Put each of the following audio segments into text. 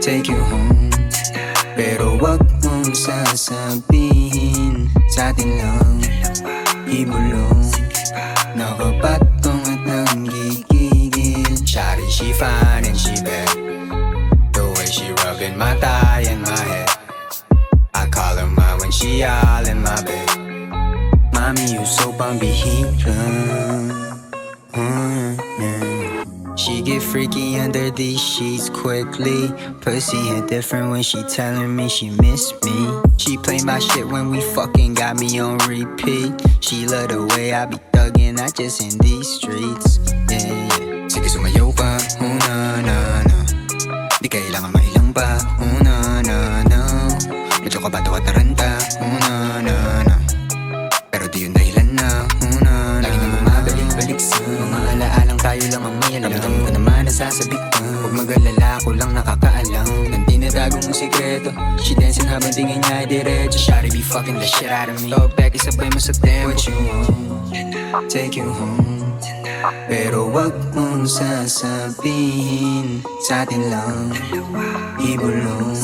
take you home. Pero wag mong sasabihin Sa atin lang Ibulong Nakapatong at nanggigigil Shawty, she fine and she bad. The way she rubbing my thigh and my head. I call her mine when she all in my bed. Mommy, you so pambihira get freaky under these sheets quickly. Pussy hit different when she telling me she miss me. She play my shit when we fucking got me on repeat. She love the way I be thuggin', not just in these streets. Yeah, yeah. Sige sumayaw pa, oh na na na. Di kailangan mailang pa, oh na na na. Medyo kabato at taranta, oh na na na. Pero di yun dahilan na una Lagi na bumabalik-balik sa Mga alaalang tayo lang ang may alam nasasabik Huwag mag-alala ako lang nakakaalam. Nang dinadago mong sikreto She dancing habang tingin niya ay diretso. Shawty be fucking the shit out of me. Throw back isabay mo sa tempo. What you want, take you home. Pero wag mong sasabihin Sa atin lang. Ibulong.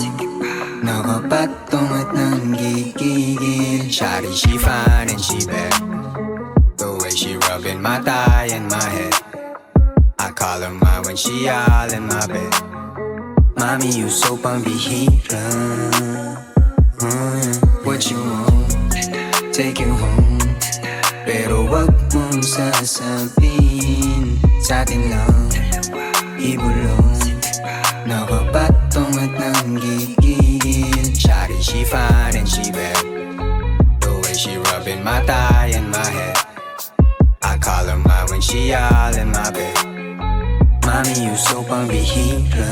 Nakapatong at nanggigigil Shawty, she fine and she bad. The way she rubbing my thigh and my head call her mine when she all in my bed. Mommy, you so pambihira mm, What you want? Take you home. Pero wag mong sasabihin Sa atin lang. Ibulong Nakapatong at nanggigigil Shawty, she fine and she bad. The way she rubbing my thigh and my head. I call her mine when she all in my bed Mommy, you so pambihira.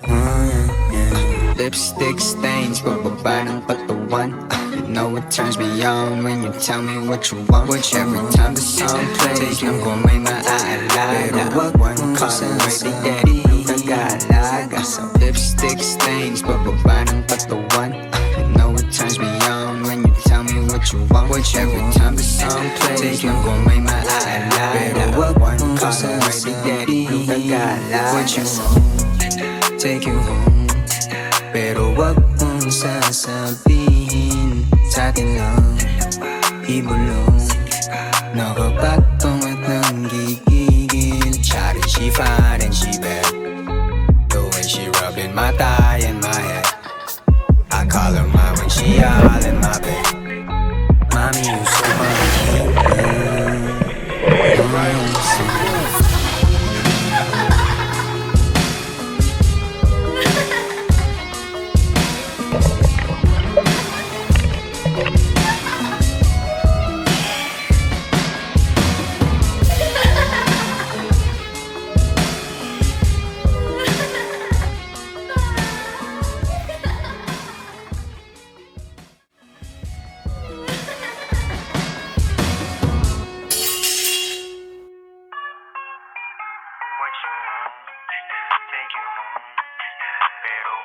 Uh, lipstick stains, bababa ng patawan You know it turns me on when you tell me what you want. Which every time the song plays, I'm gon' may maaalala One call away, daddy, nagkagala Got some lipstick stains, bababa ng patawan You know it what you want Which every time the song plays, I'm gon' Better work One call ready, daddy, nagkagala What you want, take you home. Pero wag mong sasabihin Sa atin lang Ibulong Nakapatong at nanggigigil Shawty, she fine and she bad. The way she rubbing my thigh and my head. I call her mine when she all